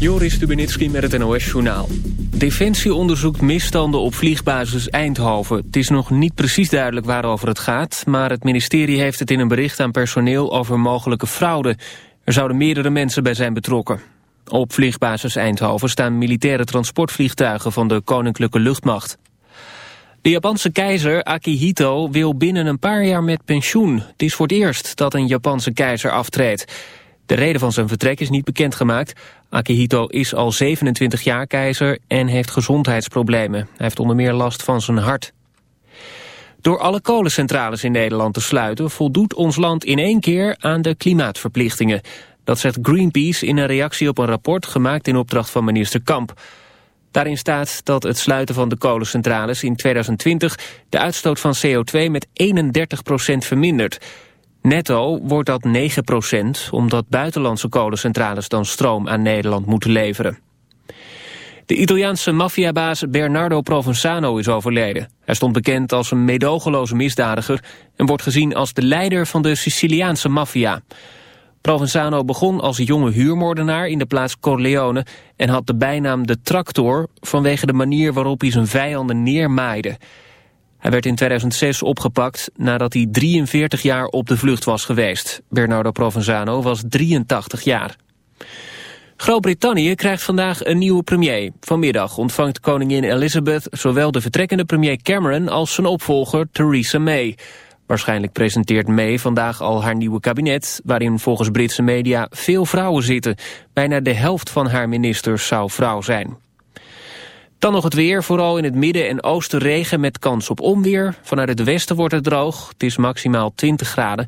Joris Stubenitski met het NOS-journaal. Defensie onderzoekt misstanden op vliegbasis Eindhoven. Het is nog niet precies duidelijk waarover het gaat... maar het ministerie heeft het in een bericht aan personeel over mogelijke fraude. Er zouden meerdere mensen bij zijn betrokken. Op vliegbasis Eindhoven staan militaire transportvliegtuigen... van de Koninklijke Luchtmacht. De Japanse keizer Akihito wil binnen een paar jaar met pensioen. Het is voor het eerst dat een Japanse keizer aftreedt. De reden van zijn vertrek is niet bekendgemaakt. Akihito is al 27 jaar keizer en heeft gezondheidsproblemen. Hij heeft onder meer last van zijn hart. Door alle kolencentrales in Nederland te sluiten... voldoet ons land in één keer aan de klimaatverplichtingen. Dat zegt Greenpeace in een reactie op een rapport... gemaakt in opdracht van minister Kamp. Daarin staat dat het sluiten van de kolencentrales in 2020... de uitstoot van CO2 met 31% vermindert... Netto wordt dat 9% omdat buitenlandse kolencentrales dan stroom aan Nederland moeten leveren. De Italiaanse maffiabaas Bernardo Provenzano is overleden. Hij stond bekend als een medogeloze misdadiger... en wordt gezien als de leider van de Siciliaanse maffia. Provenzano begon als jonge huurmoordenaar in de plaats Corleone... en had de bijnaam de tractor vanwege de manier waarop hij zijn vijanden neermaaide... Hij werd in 2006 opgepakt nadat hij 43 jaar op de vlucht was geweest. Bernardo Provenzano was 83 jaar. Groot-Brittannië krijgt vandaag een nieuwe premier. Vanmiddag ontvangt koningin Elizabeth zowel de vertrekkende premier Cameron als zijn opvolger Theresa May. Waarschijnlijk presenteert May vandaag al haar nieuwe kabinet... waarin volgens Britse media veel vrouwen zitten. Bijna de helft van haar ministers zou vrouw zijn. Dan nog het weer, vooral in het midden en oosten regen met kans op onweer. Vanuit het westen wordt het droog, het is maximaal 20 graden.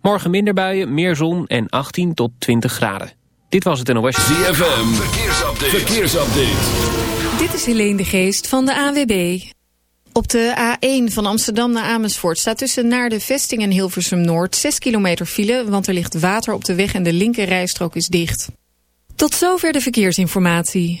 Morgen minder buien, meer zon en 18 tot 20 graden. Dit was het NOS. ZFM, verkeersupdate. verkeersupdate. Dit is Helene de Geest van de AWB. Op de A1 van Amsterdam naar Amersfoort staat tussen naar de vesting en Hilversum Noord 6 kilometer file, want er ligt water op de weg en de linker rijstrook is dicht. Tot zover de verkeersinformatie.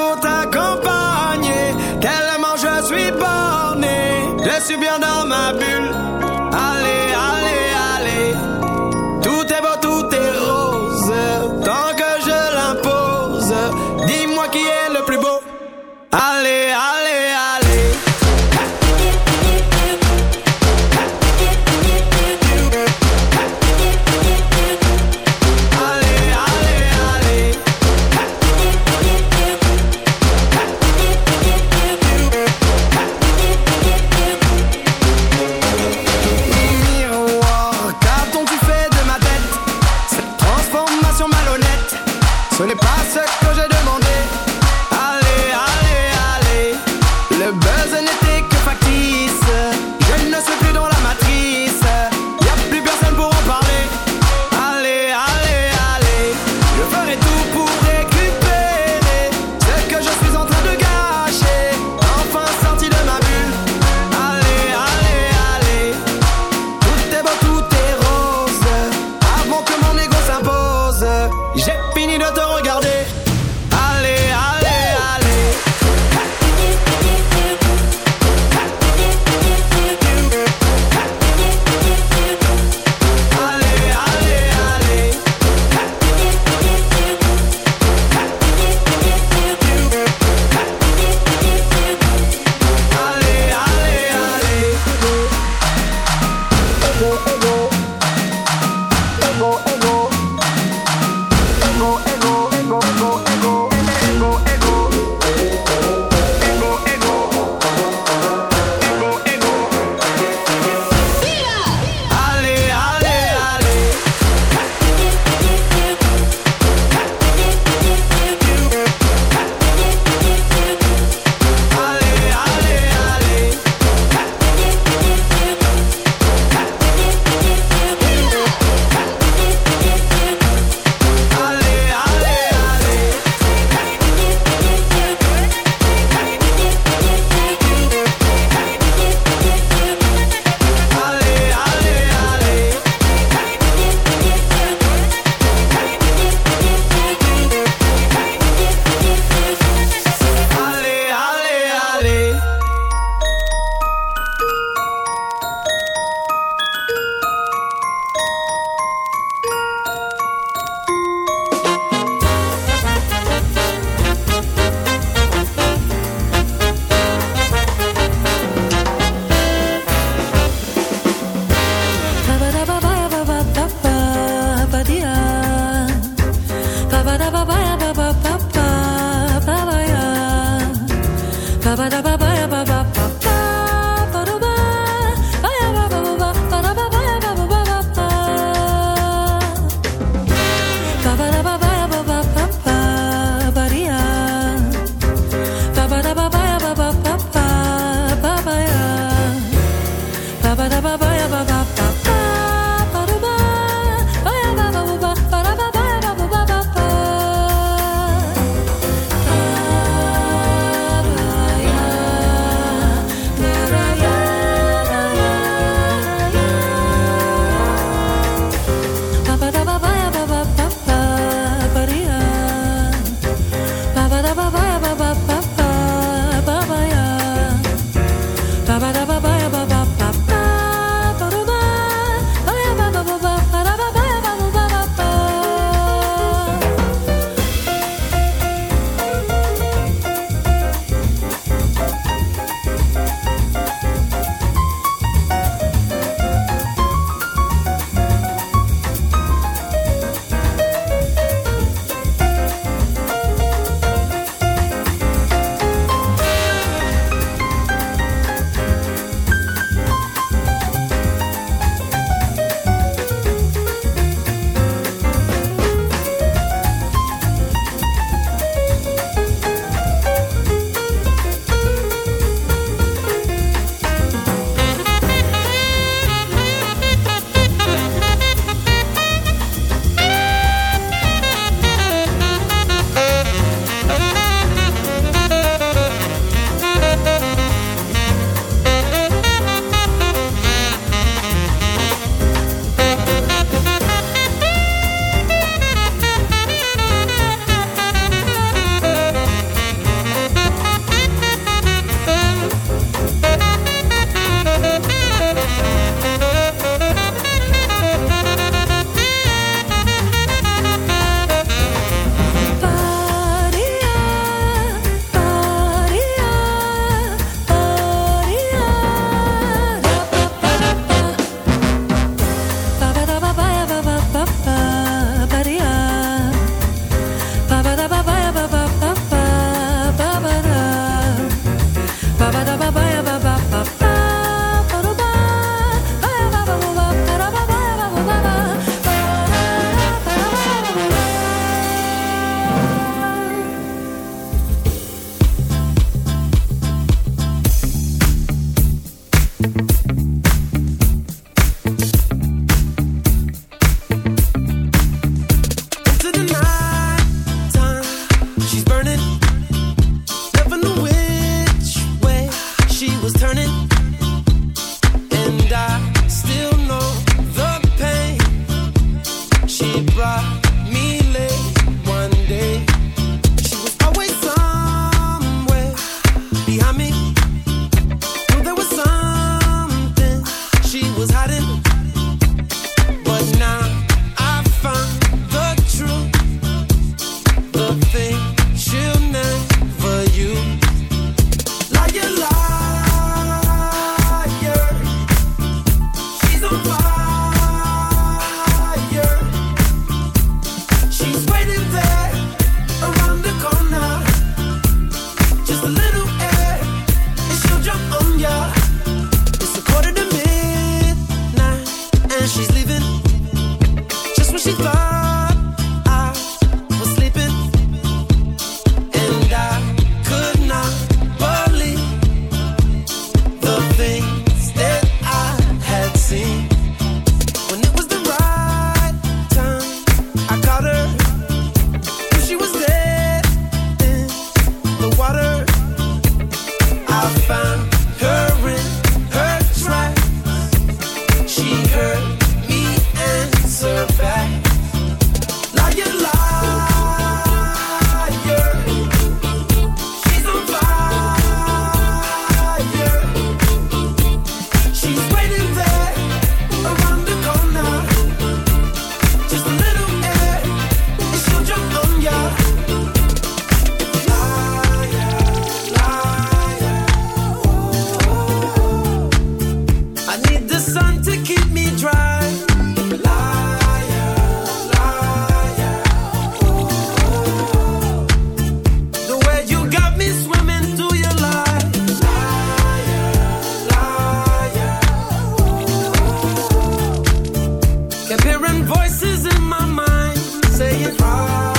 voices in my mind saying, oh.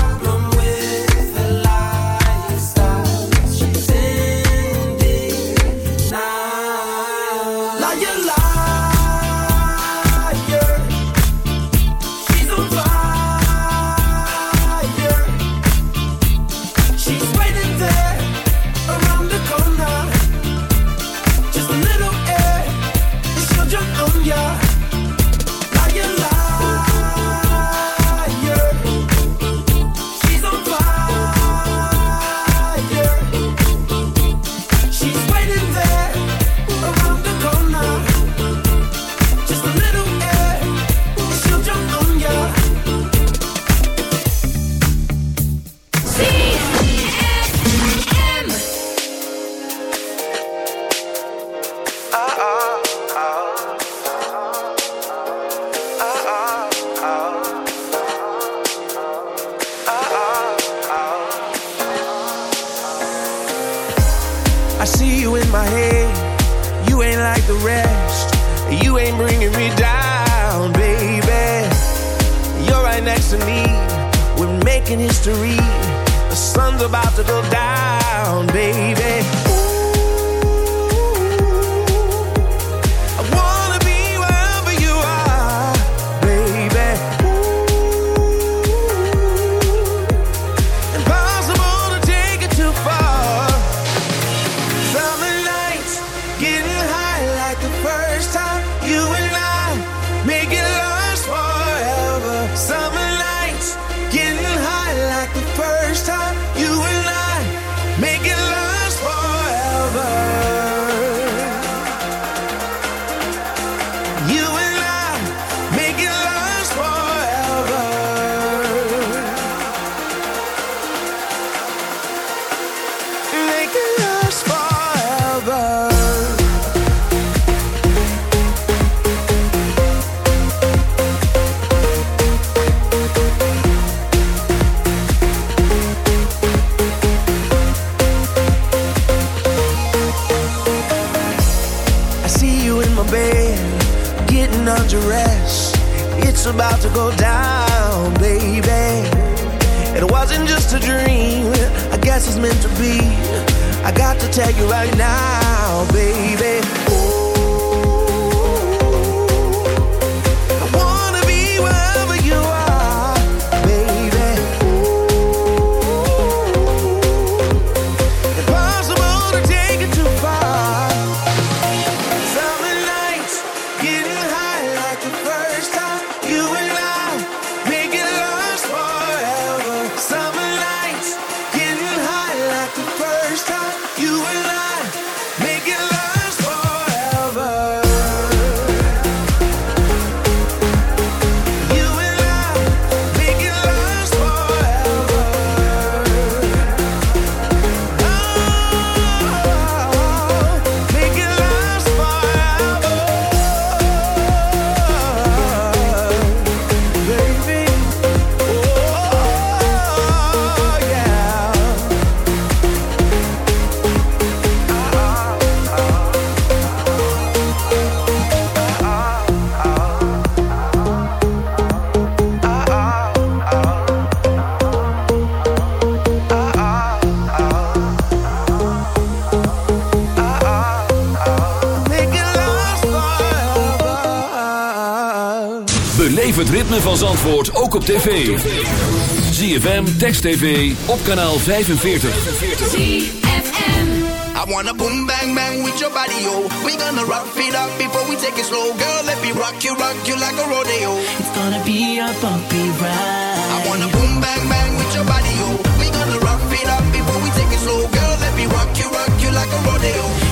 ritme van Zandvoort ook op tv. ZFM, Text TV, op kanaal 45. ZFM. I wanna boom bang bang with your body, yo. We gonna rock it up before we take it slow. Girl, let me rock you, rock you like a rodeo. It's gonna be a bumpy ride. I wanna boom bang bang with your body, yo. We gonna rock it up before we take it slow. Girl, let me rock you, rock you like a rodeo.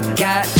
I got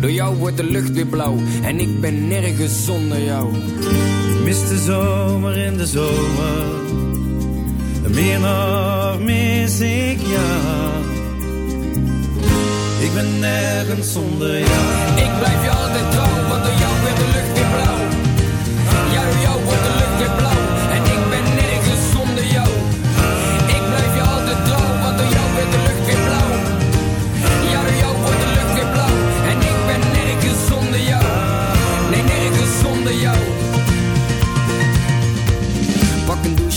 Door jou wordt de lucht weer blauw en ik ben nergens zonder jou. Mis de zomer in de zomer. Meer nog mis ik jou. Ik ben nergens zonder jou. Ik blijf je altijd trouw,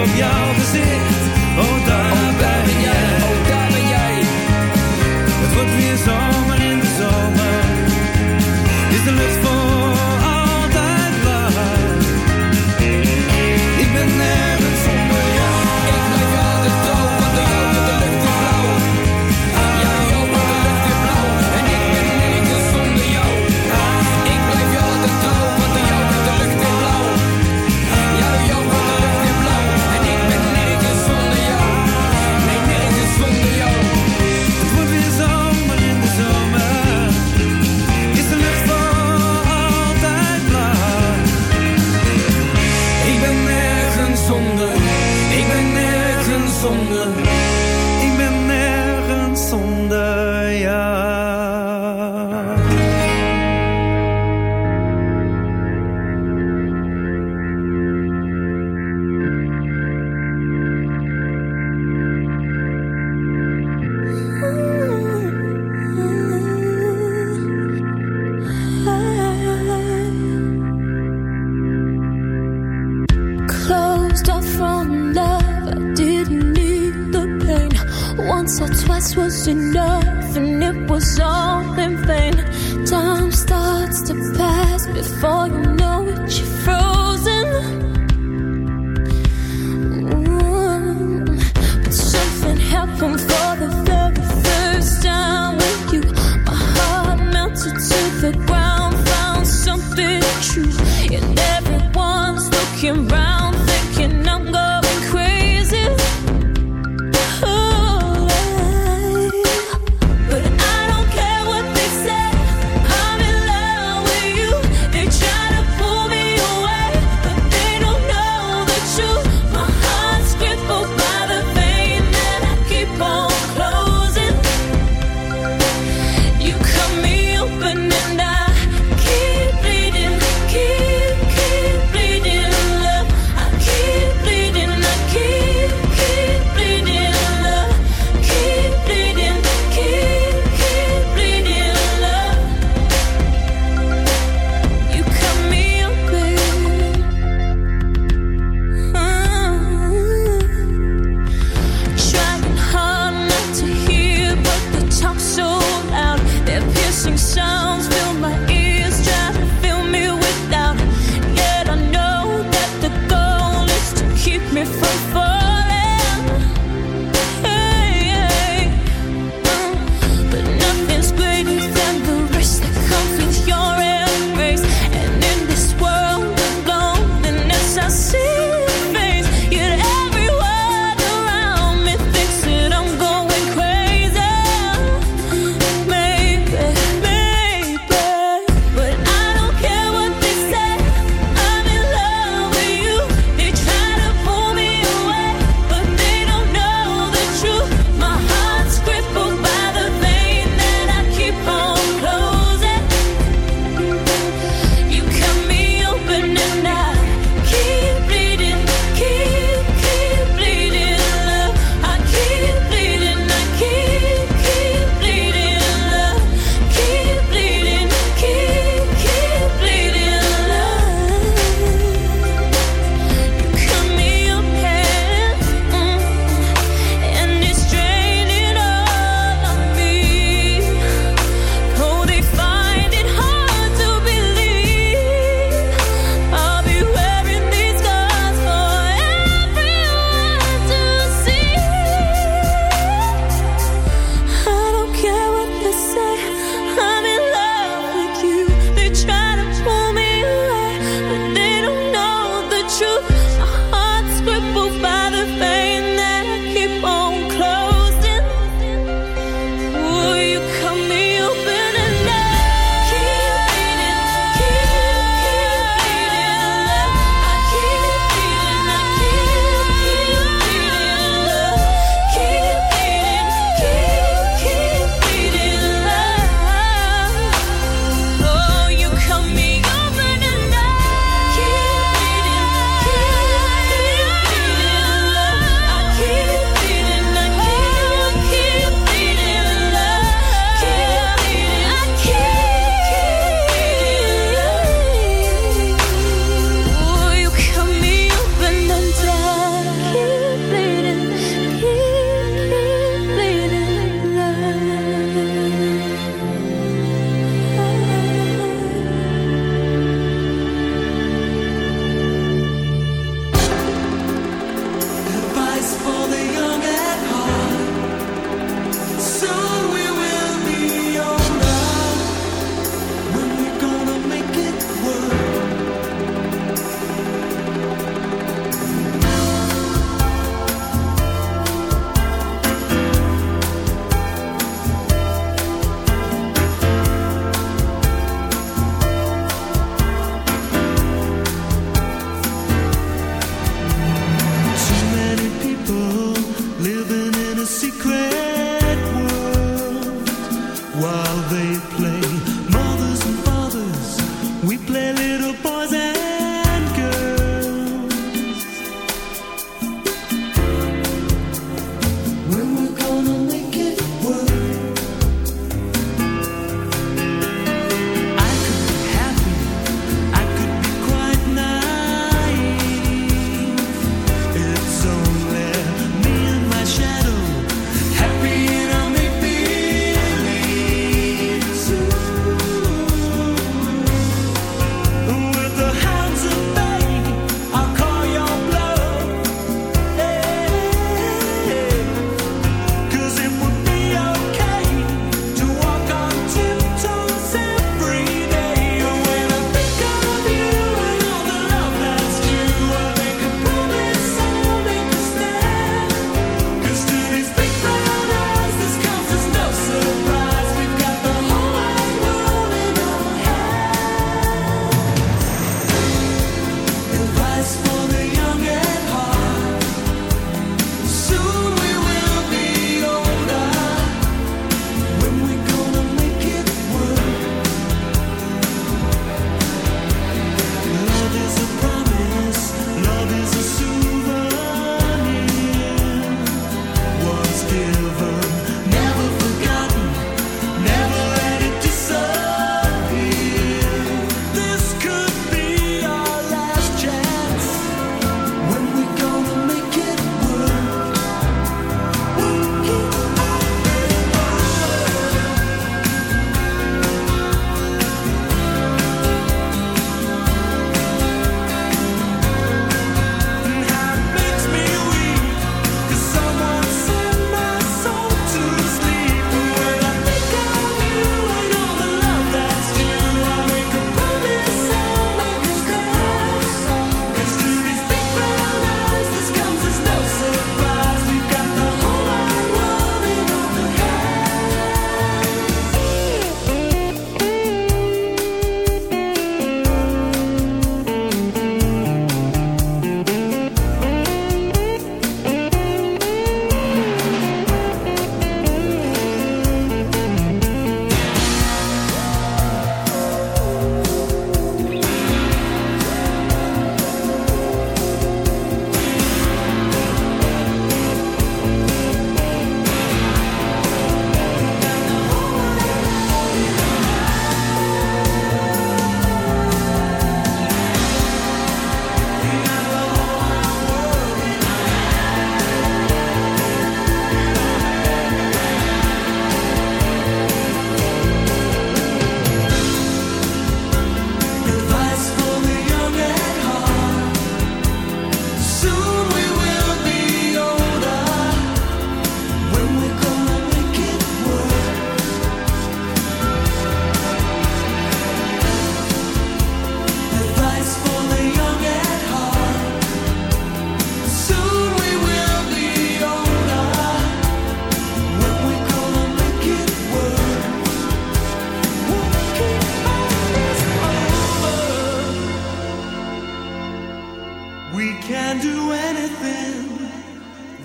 Op jouw gezicht. Oh, daar,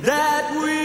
that we